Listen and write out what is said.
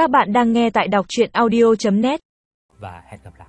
Các bạn đang nghe tại đọc chuyện audio.net và hẹn gặp lại.